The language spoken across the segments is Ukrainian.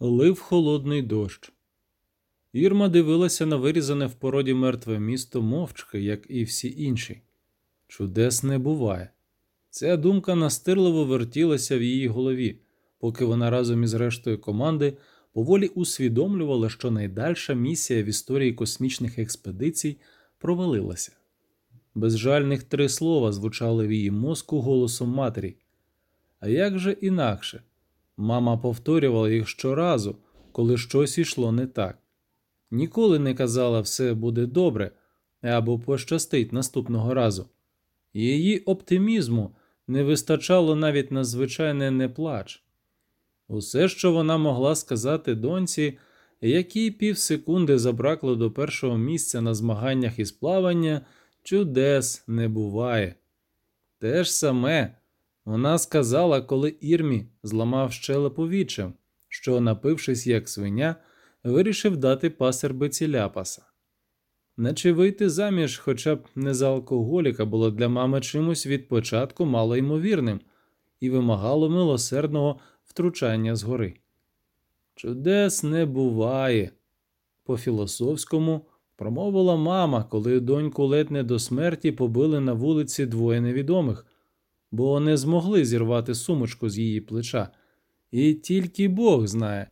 лив холодний дощ. Ірма дивилася на вирізане в породі мертве місто мовчки, як і всі інші. Чудес не буває. Ця думка настирливо вертілася в її голові, поки вона разом із рештою команди поволі усвідомлювала, що найдальша місія в історії космічних експедицій провалилася. Безжальних три слова звучали в її мозку голосом матері. А як же інакше? Мама повторювала їх щоразу, коли щось ішло не так. Ніколи не казала все буде добре або пощастить наступного разу. Її оптимізму не вистачало навіть на звичайне не плач. Усе, що вона могла сказати доньці, якій півсекунди забракло до першого місця на змаганнях із плавання, чудес не буває. Те ж саме вона сказала, коли Ірмі зламав щелепу вічем, що, напившись як свиня, вирішив дати пасербиці ляпаса. Наче вийти заміж, хоча б не за алкоголіка, було для мами чимось від початку малоймовірним і вимагало милосердного втручання згори. Чудес не буває. По філософському промовила мама, коли доньку ледь не до смерті побили на вулиці двоє невідомих, бо не змогли зірвати сумочку з її плеча. І тільки Бог знає,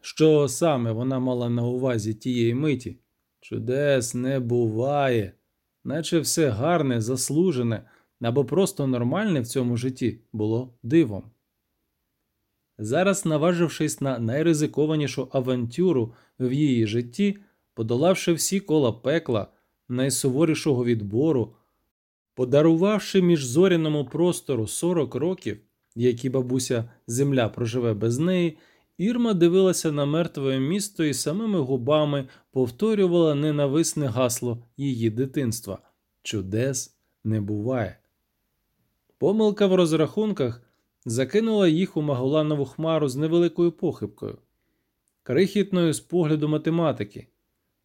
що саме вона мала на увазі тієї миті. Чудес не буває, наче все гарне, заслужене або просто нормальне в цьому житті було дивом. Зараз, наважившись на найризикованішу авантюру в її житті, подолавши всі кола пекла, найсуворішого відбору, подарувавши міжзоряному простору 40 років, які бабуся земля проживе без неї, Ірма дивилася на мертве місто і самими губами повторювала ненависне гасло її дитинства чудес не буває. Помилка в розрахунках закинула їх у Маголанову хмару з невеликою похибкою, крихітною з погляду математики,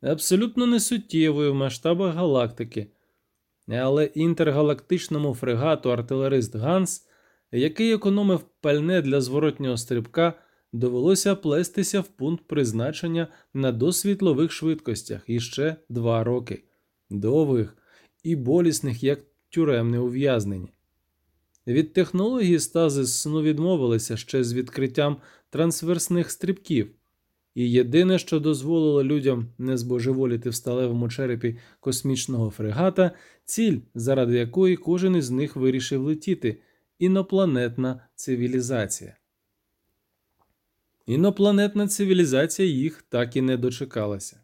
абсолютно несуттєвою в масштабах галактики, але інтергалактичному фрегату артилерист Ганс, який економив пальне для зворотнього стрибка, довелося плестися в пункт призначення на досвітлових швидкостях іще два роки, довгих і болісних як тюремне ув'язнення. Від технології стази сну відмовилися ще з відкриттям трансверсних стрибків, і єдине, що дозволило людям не збожеволіти в сталевому черепі космічного фрегата, ціль, заради якої кожен із них вирішив летіти інопланетна цивілізація. Інопланетна цивілізація їх так і не дочекалася.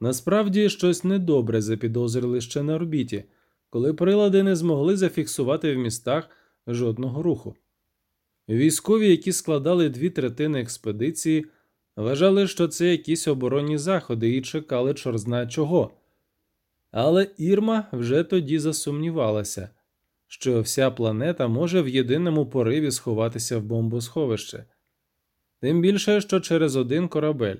Насправді щось недобре запідозрили ще на орбіті, коли прилади не змогли зафіксувати в містах жодного руху. Військові, які складали дві третини експедиції, вважали, що це якісь оборонні заходи і чекали чорзна чого. Але Ірма вже тоді засумнівалася, що вся планета може в єдиному пориві сховатися в бомбосховище, тим більше, що через один корабель,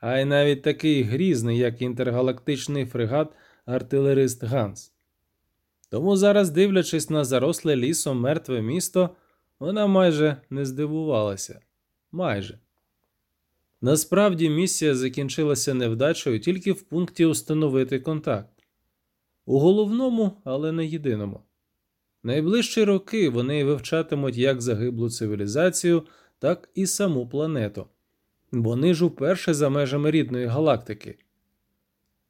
а й навіть такий грізний, як інтергалактичний фрегат артилерист Ганс. Тому зараз, дивлячись на заросле лісом мертве місто, вона майже не здивувалася. Майже. Насправді місія закінчилася невдачею тільки в пункті установити контакт. У головному, але не єдиному. Найближчі роки вони вивчатимуть як загиблу цивілізацію, так і саму планету. Вони ж уперше за межами рідної галактики.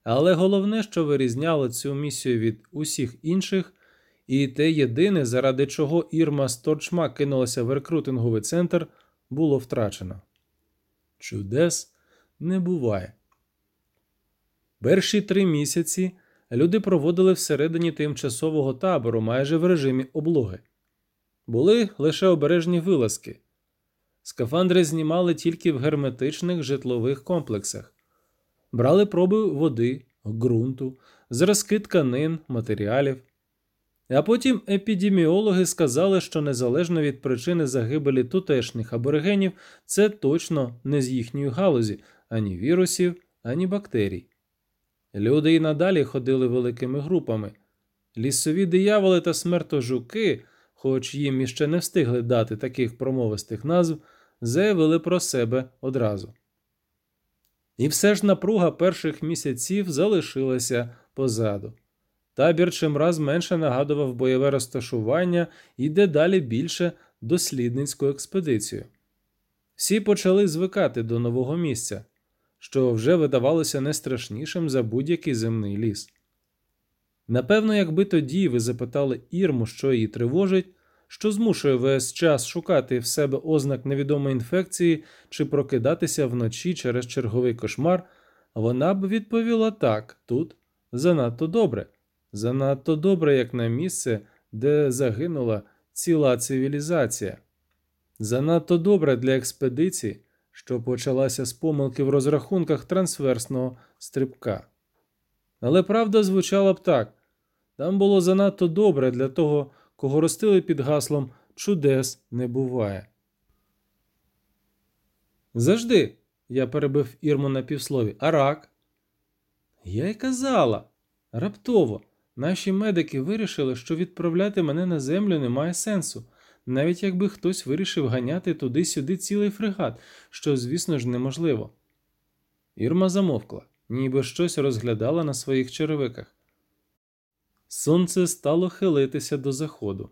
Але головне, що вирізняло цю місію від усіх інших, і те єдине, заради чого Ірма Сторчма кинулася в рекрутинговий центр, було втрачено. Чудес не буває. Перші три місяці люди проводили всередині тимчасового табору майже в режимі облоги. Були лише обережні вилазки. Скафандри знімали тільки в герметичних житлових комплексах брали проби води, ґрунту, зразки тканин, матеріалів. А потім епідеміологи сказали, що незалежно від причини загибелі тутешніх аборигенів, це точно не з їхньої галузі ані вірусів, ані бактерій. Люди і надалі ходили великими групами. Лісові дияволи та смертожуки, хоч їм іще не встигли дати таких промовистих назв, заявили про себе одразу. І все ж напруга перших місяців залишилася позаду. Табір чимраз менше нагадував бойове розташування і дедалі більше дослідницьку експедицію. Всі почали звикати до нового місця, що вже видавалося не страшнішим за будь-який земний ліс. Напевно, якби тоді ви запитали Ірму, що її тривожить, що змушує весь час шукати в себе ознак невідомої інфекції чи прокидатися вночі через черговий кошмар, вона б відповіла так, тут занадто добре, занадто добре, як на місце, де загинула ціла цивілізація. Занадто добре для експедиції, що почалася з помилки в розрахунках трансверсного стрибка. Але правда звучала б так там було занадто добре для того, кого ростили під гаслом Чудес не буває. Завжди, я перебив Ірму на півслові, а рак. Я й казала. Раптово наші медики вирішили, що відправляти мене на землю немає сенсу, навіть якби хтось вирішив ганяти туди-сюди цілий фрегат, що, звісно ж, неможливо. Ірма замовкла, ніби щось розглядала на своїх черевиках. Сонце стало хилитися до заходу,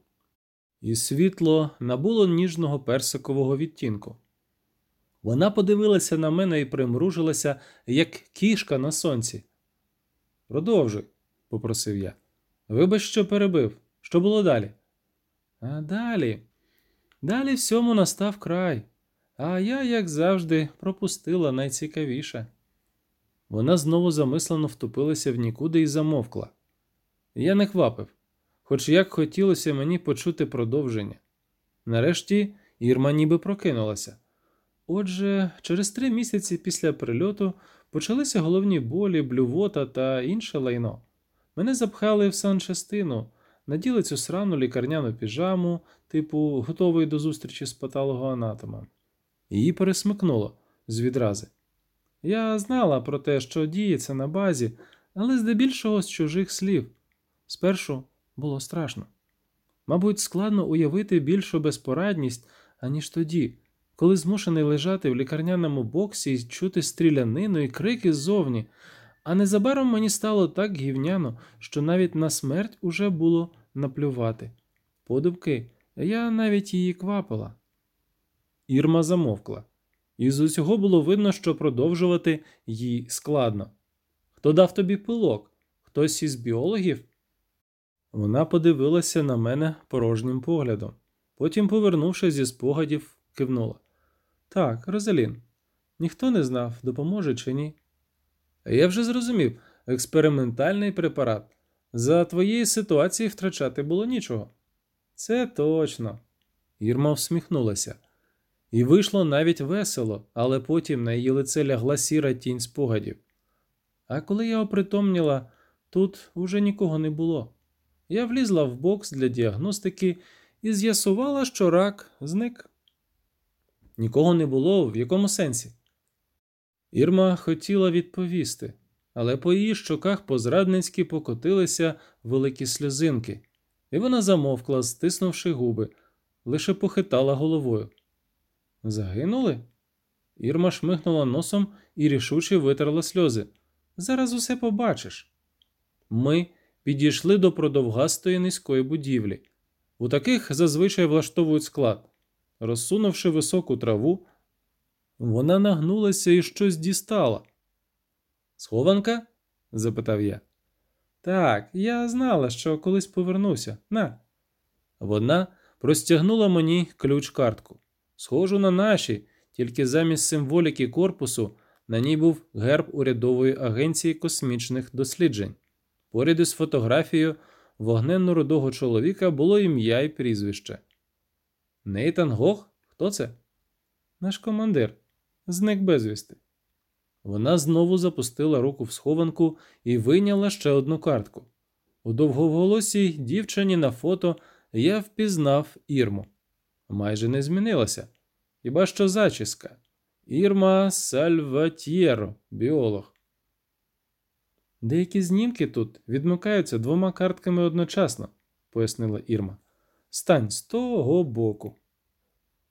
і світло набуло ніжного персикового відтінку. Вона подивилася на мене і примружилася, як кішка на сонці. Продовжуй, попросив я. Вибач, що перебив. Що було далі? А далі. Далі всьому настав край, а я, як завжди, пропустила найцікавіше. Вона знову замислено втупилася в нікуди і замовкла. Я не квапив, хоч як хотілося мені почути продовження. Нарешті Ірма ніби прокинулася. Отже, через три місяці після прильоту почалися головні болі, блювота та інше лайно. Мене запхали в санчастину, наділи цю срану лікарняну піжаму, типу готової до зустрічі з патологоанатомом. Її пересмикнуло з відрази. Я знала про те, що діється на базі, але здебільшого з чужих слів. Спершу було страшно. Мабуть, складно уявити більшу безпорадність, аніж тоді, коли змушений лежати в лікарняному боксі і чути стрілянину і крики ззовні, а незабаром мені стало так гівняно, що навіть на смерть уже було наплювати. Подумки, я навіть її квапила. Ірма замовкла, і з усього було видно, що продовжувати їй складно. Хто дав тобі пилок? Хтось із біологів? Вона подивилася на мене порожнім поглядом, потім, повернувшись зі спогадів, кивнула. Так, Розалін, ніхто не знав, допоможе чи ні. Я вже зрозумів експериментальний препарат. За твоєї ситуації втрачати було нічого. Це точно. Ірма всміхнулася. І вийшло навіть весело, але потім на її лице лягла сіра тінь спогадів. А коли я опритомніла, тут уже нікого не було. Я влізла в бокс для діагностики і з'ясувала, що рак зник. Нікого не було в якому сенсі. Ірма хотіла відповісти, але по її щоках позрадницьки покотилися великі сльозинки, і вона замовкла, стиснувши губи, лише похитала головою. Загинули? Ірма шмихнула носом і рішуче витерла сльози. Зараз усе побачиш. Ми підійшли до продовгастої низької будівлі. У таких зазвичай влаштовують склад. Розсунувши високу траву, вона нагнулася і щось дістала. Схованка? запитав я. Так, я знала, що колись повернуся. На. Вона простягнула мені ключ картку. Схожу на наші, тільки замість символіки корпусу на ній був герб урядової агенції космічних досліджень. Поряд із фотографією вогненно рудого чоловіка було ім'я і прізвище. Нейтан Гох? Хто це? Наш командир. Зник безвісти. Вона знову запустила руку в схованку і вийняла ще одну картку. У довговолосій дівчині на фото я впізнав Ірму. Майже не змінилася. Хіба що зачіска. Ірма Сальватьєро, біолог. Деякі знімки тут відмикаються двома картками одночасно, пояснила Ірма. Стань з того боку.